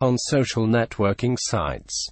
on social networking sites.